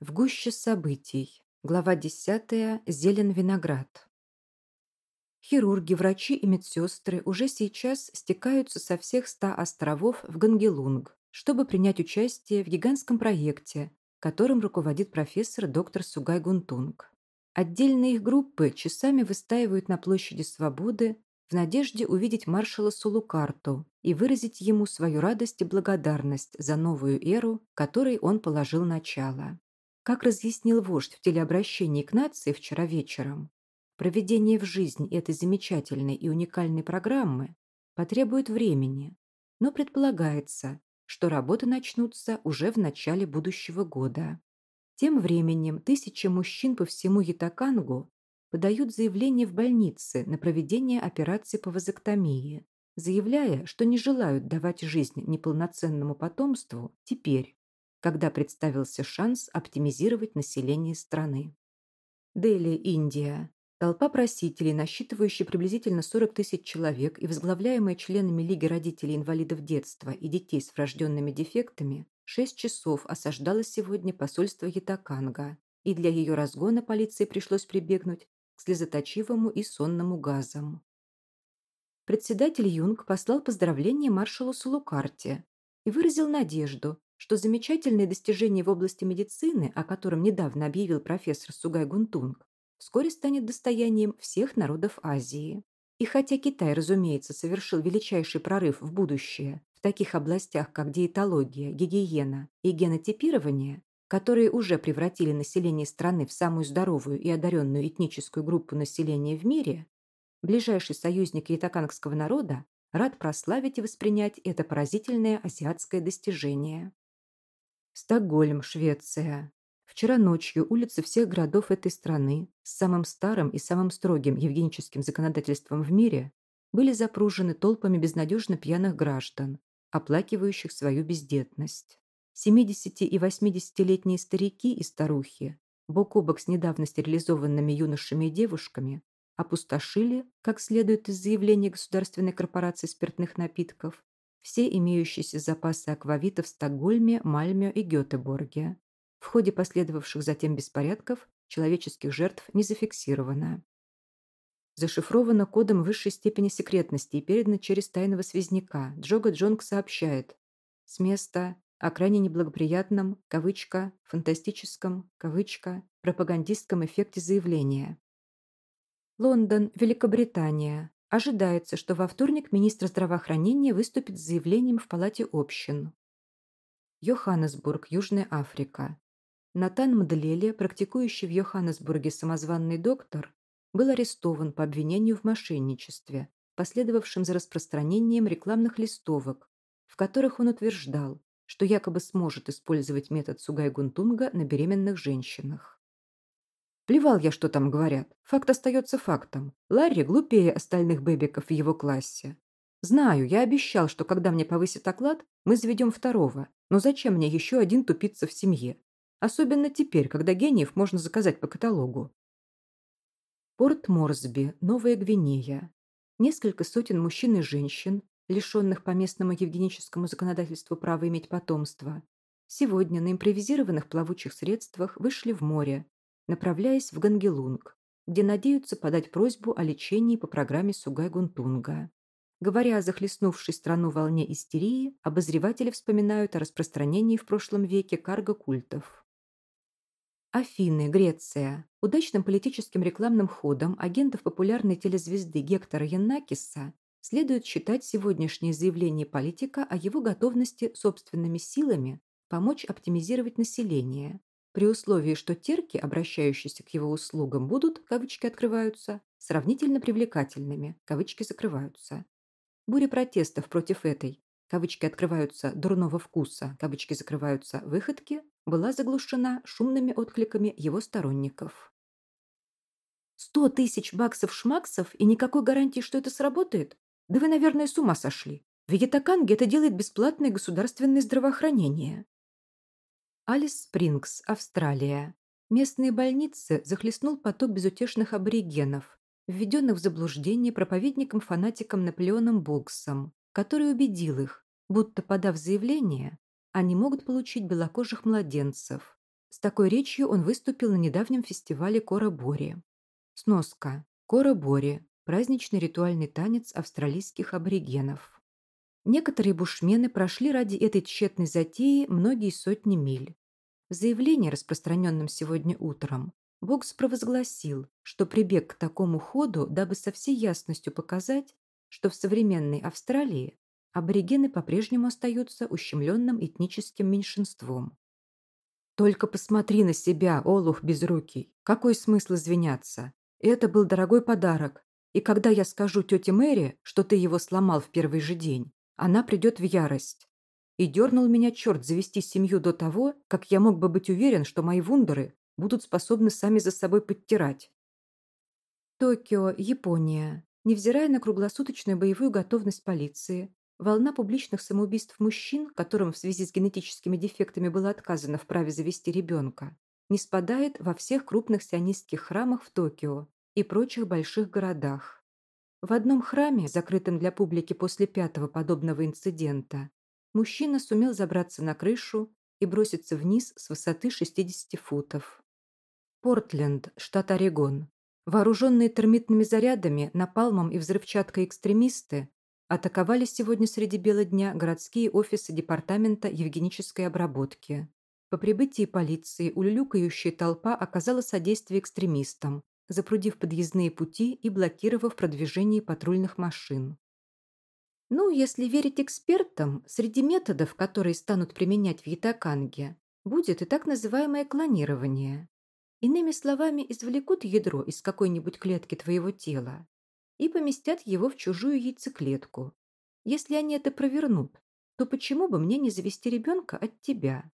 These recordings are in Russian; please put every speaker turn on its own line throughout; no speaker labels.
В гуще событий. Глава 10. Зелен виноград. Хирурги, врачи и медсестры уже сейчас стекаются со всех ста островов в Гангелунг, чтобы принять участие в гигантском проекте, которым руководит профессор доктор Сугай Гунтунг. Отдельные их группы часами выстаивают на площади Свободы в надежде увидеть маршала Сулукарту и выразить ему свою радость и благодарность за новую эру, которой он положил начало. Как разъяснил вождь в телеобращении к нации вчера вечером, проведение в жизнь этой замечательной и уникальной программы потребует времени, но предполагается, что работы начнутся уже в начале будущего года. Тем временем тысячи мужчин по всему Ятакангу подают заявление в больнице на проведение операции по вазоктомии, заявляя, что не желают давать жизнь неполноценному потомству теперь, когда представился шанс оптимизировать население страны. Дели, Индия. Толпа просителей, насчитывающая приблизительно 40 тысяч человек и возглавляемая членами Лиги родителей инвалидов детства и детей с врожденными дефектами, 6 часов осаждала сегодня посольство Ятаканга, и для ее разгона полиции пришлось прибегнуть к слезоточивому и сонному газам. Председатель Юнг послал поздравления маршалу Сулукарте и выразил надежду, что замечательные достижения в области медицины, о котором недавно объявил профессор Сугай Гунтунг, вскоре станет достоянием всех народов Азии. И хотя Китай, разумеется, совершил величайший прорыв в будущее в таких областях, как диетология, гигиена и генотипирование, которые уже превратили население страны в самую здоровую и одаренную этническую группу населения в мире, ближайший союзник ятакангского народа рад прославить и воспринять это поразительное азиатское достижение. Стокгольм, Швеция. Вчера ночью улицы всех городов этой страны с самым старым и самым строгим евгеническим законодательством в мире были запружены толпами безнадежно пьяных граждан, оплакивающих свою бездетность. 70- и 80-летние старики и старухи, бок о бок с недавно стерилизованными юношами и девушками, опустошили, как следует из заявления Государственной корпорации спиртных напитков, все имеющиеся запасы аквавита в Стокгольме, Мальме и Гетеборге. В ходе последовавших затем беспорядков человеческих жертв не зафиксировано. Зашифровано кодом высшей степени секретности и передано через тайного связняка. Джога Джонг сообщает. С места о крайне неблагоприятном, кавычка, фантастическом, кавычка, пропагандистском эффекте заявления. Лондон, Великобритания. Ожидается, что во вторник министр здравоохранения выступит с заявлением в Палате общин. Йоханнесбург, Южная Африка. Натан Мдлеле, практикующий в Йоханнесбурге самозванный доктор, был арестован по обвинению в мошенничестве, последовавшем за распространением рекламных листовок, в которых он утверждал, что якобы сможет использовать метод Сугай-Гунтунга на беременных женщинах. Плевал я, что там говорят. Факт остается фактом. Ларри глупее остальных бэбиков в его классе. Знаю, я обещал, что когда мне повысят оклад, мы заведем второго. Но зачем мне еще один тупица в семье? Особенно теперь, когда гениев можно заказать по каталогу. Порт Морсби, Новая Гвинея. Несколько сотен мужчин и женщин, лишенных по местному евгеническому законодательству права иметь потомство, сегодня на импровизированных плавучих средствах вышли в море, направляясь в Гангелунг, где надеются подать просьбу о лечении по программе Сугай-Гунтунга. Говоря о захлестнувшей страну волне истерии, обозреватели вспоминают о распространении в прошлом веке карго-культов. Афины, Греция. Удачным политическим рекламным ходом агентов популярной телезвезды Гектора Яннакиса следует считать сегодняшнее заявление политика о его готовности собственными силами помочь оптимизировать население, при условии, что терки, обращающиеся к его услугам, будут, кавычки открываются, сравнительно привлекательными, кавычки закрываются. Буря протестов против этой, кавычки открываются, дурного вкуса, кавычки закрываются, выходки, была заглушена шумными откликами его сторонников. «Сто тысяч баксов-шмаксов и никакой гарантии, что это сработает? Да вы, наверное, с ума сошли. В Ятаканге это делает бесплатное государственное здравоохранение. Алис Спрингс, Австралия. Местные больницы захлестнул поток безутешных аборигенов, введенных в заблуждение проповедником-фанатиком Наполеоном Боксом, который убедил их, будто подав заявление, они могут получить белокожих младенцев. С такой речью он выступил на недавнем фестивале Кора-Бори. Сноска. Кора-Бори – праздничный ритуальный танец австралийских аборигенов. Некоторые бушмены прошли ради этой тщетной затеи многие сотни миль. В заявлении, распространенном сегодня утром, Бокс провозгласил, что прибег к такому ходу, дабы со всей ясностью показать, что в современной Австралии аборигены по-прежнему остаются ущемленным этническим меньшинством. «Только посмотри на себя, олух безрукий. Какой смысл извиняться? Это был дорогой подарок. И когда я скажу тете Мэри, что ты его сломал в первый же день, она придет в ярость. И дернул меня черт завести семью до того, как я мог бы быть уверен, что мои вундеры будут способны сами за собой подтирать. Токио, Япония. Невзирая на круглосуточную боевую готовность полиции, Волна публичных самоубийств мужчин, которым в связи с генетическими дефектами было отказано в праве завести ребенка, не спадает во всех крупных сионистских храмах в Токио и прочих больших городах. В одном храме, закрытом для публики после пятого подобного инцидента, мужчина сумел забраться на крышу и броситься вниз с высоты 60 футов. Портленд, штат Орегон. Вооруженные термитными зарядами, напалмом и взрывчаткой экстремисты атаковали сегодня среди бела дня городские офисы Департамента евгенической обработки. По прибытии полиции улюлюкающая толпа оказала содействие экстремистам, запрудив подъездные пути и блокировав продвижение патрульных машин. Ну, если верить экспертам, среди методов, которые станут применять в Ятаканге, будет и так называемое клонирование. Иными словами, извлекут ядро из какой-нибудь клетки твоего тела и поместят его в чужую яйцеклетку. Если они это провернут, то почему бы мне не завести ребенка от тебя?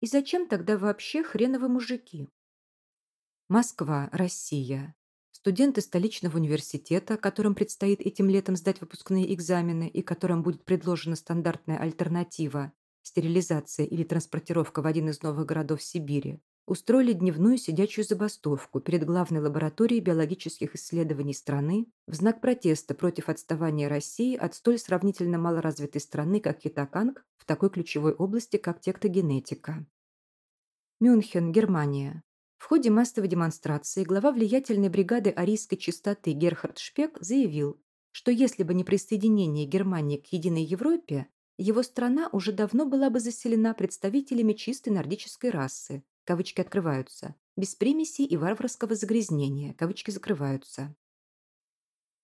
И зачем тогда вообще хреновы мужики? Москва, Россия. Студенты столичного университета, которым предстоит этим летом сдать выпускные экзамены и которым будет предложена стандартная альтернатива – стерилизация или транспортировка в один из новых городов Сибири, устроили дневную сидячую забастовку перед главной лабораторией биологических исследований страны в знак протеста против отставания России от столь сравнительно малоразвитой страны, как Ятаканг, в такой ключевой области, как тектогенетика. Мюнхен, Германия. В ходе массовой демонстрации глава влиятельной бригады арийской чистоты Герхард Шпек заявил, что если бы не присоединение Германии к единой Европе, его страна уже давно была бы заселена представителями чистой нордической расы, кавычки открываются, без примесей и варварского загрязнения, кавычки закрываются.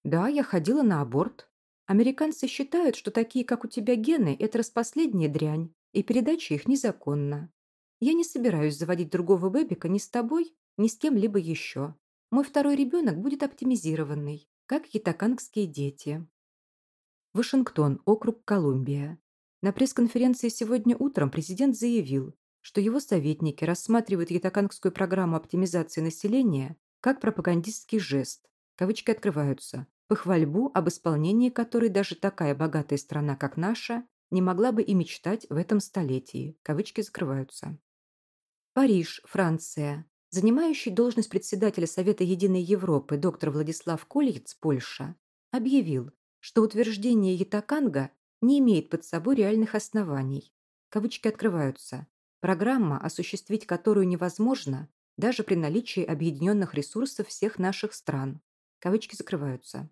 Да, я ходила на аборт. Американцы считают, что такие, как у тебя, гены – это распоследняя дрянь, и передача их незаконна. Я не собираюсь заводить другого бэбика ни с тобой, ни с кем-либо еще. Мой второй ребенок будет оптимизированный, как ятакангские дети. Вашингтон, округ Колумбия. На пресс-конференции сегодня утром президент заявил, что его советники рассматривают ятакангскую программу оптимизации населения как пропагандистский жест, кавычки открываются, похвальбу, об исполнении которой даже такая богатая страна, как наша, не могла бы и мечтать в этом столетии, кавычки закрываются. Париж, Франция. Занимающий должность председателя Совета Единой Европы доктор Владислав Кольец, Польша, объявил, что утверждение Ятаканга не имеет под собой реальных оснований. Кавычки открываются. Программа, осуществить которую невозможно даже при наличии объединенных ресурсов всех наших стран. Кавычки закрываются.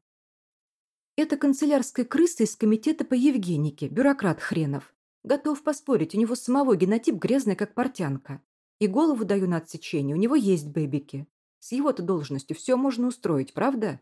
Это канцелярская крыса из комитета по Евгенике, бюрократ хренов. Готов поспорить, у него самого генотип грязный, как портянка. И голову даю на отсечение, у него есть бэбики. С его-то должностью все можно устроить, правда?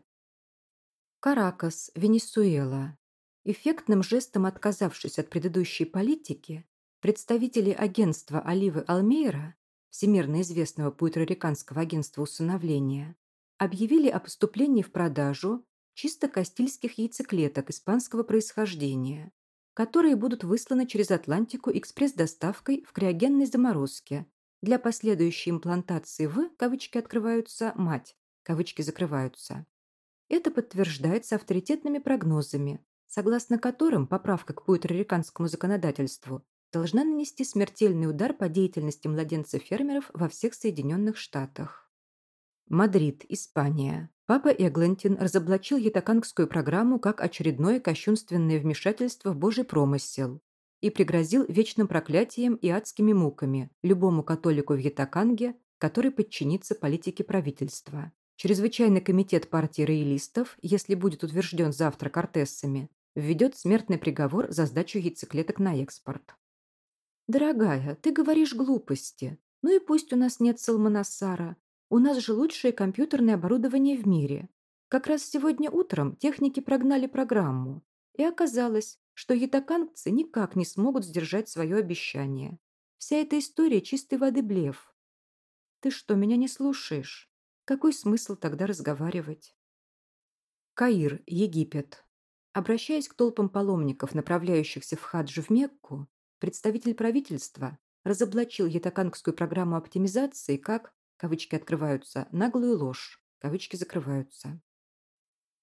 Каракас, Венесуэла. Эффектным жестом отказавшись от предыдущей политики, Представители агентства Оливы Алмейра, всемирно известного пуэрториканского агентства усыновления, объявили о поступлении в продажу чисто кастильских яйцеклеток испанского происхождения, которые будут высланы через Атлантику экспресс-доставкой в криогенной заморозке для последующей имплантации в, кавычки открываются, мать, кавычки закрываются. Это подтверждается авторитетными прогнозами, согласно которым поправка к пуэрториканскому законодательству должна нанести смертельный удар по деятельности младенцев-фермеров во всех Соединенных Штатах. Мадрид, Испания. Папа Эглантин разоблачил ятакангскую программу как очередное кощунственное вмешательство в Божий промысел и пригрозил вечным проклятием и адскими муками любому католику в Ятаканге, который подчинится политике правительства. Чрезвычайный комитет партии роялистов, если будет утвержден завтра кортессами, введет смертный приговор за сдачу яйцеклеток на экспорт. «Дорогая, ты говоришь глупости. Ну и пусть у нас нет Салманасара. У нас же лучшее компьютерное оборудование в мире. Как раз сегодня утром техники прогнали программу. И оказалось, что ятакангцы никак не смогут сдержать свое обещание. Вся эта история чистой воды блеф. Ты что, меня не слушаешь? Какой смысл тогда разговаривать? Каир, Египет. Обращаясь к толпам паломников, направляющихся в хаджи в Мекку, представитель правительства разоблачил ятакангскую программу оптимизации как, кавычки открываются, наглую ложь, кавычки закрываются.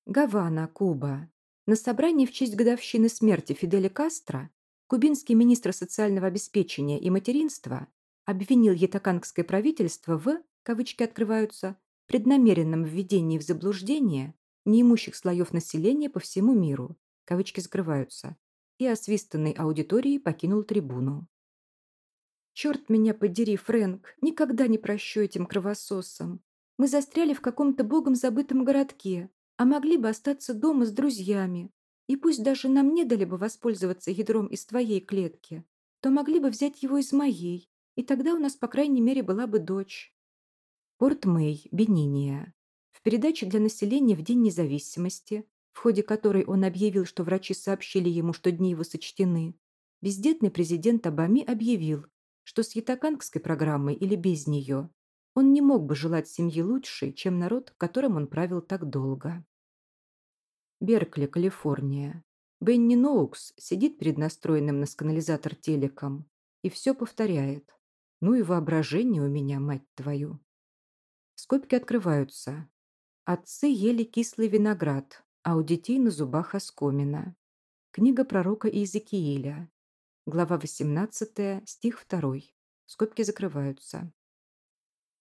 Гавана, Куба. На собрании в честь годовщины смерти Фиделя Кастро кубинский министр социального обеспечения и материнства обвинил ятакангское правительство в, кавычки открываются, преднамеренном введении в заблуждение неимущих слоев населения по всему миру, кавычки закрываются, и освистанной аудиторией покинул трибуну. «Черт меня подери, Фрэнк, никогда не прощу этим кровососам. Мы застряли в каком-то богом забытом городке, а могли бы остаться дома с друзьями. И пусть даже нам не дали бы воспользоваться ядром из твоей клетки, то могли бы взять его из моей, и тогда у нас, по крайней мере, была бы дочь. Порт Мэй, Бениния. В передаче для населения в День независимости, в ходе которой он объявил, что врачи сообщили ему, что дни его сочтены, бездетный президент Обами объявил, что с ятакангской программой или без нее он не мог бы желать семьи лучше, чем народ, которым он правил так долго. Беркли, Калифорния. Бенни Ноукс сидит перед настроенным на сканализатор телеком и все повторяет. Ну и воображение у меня, мать твою. Скобки открываются. Отцы ели кислый виноград, а у детей на зубах оскомина. Книга пророка Иезекииля. Глава 18, стих 2. Скобки закрываются.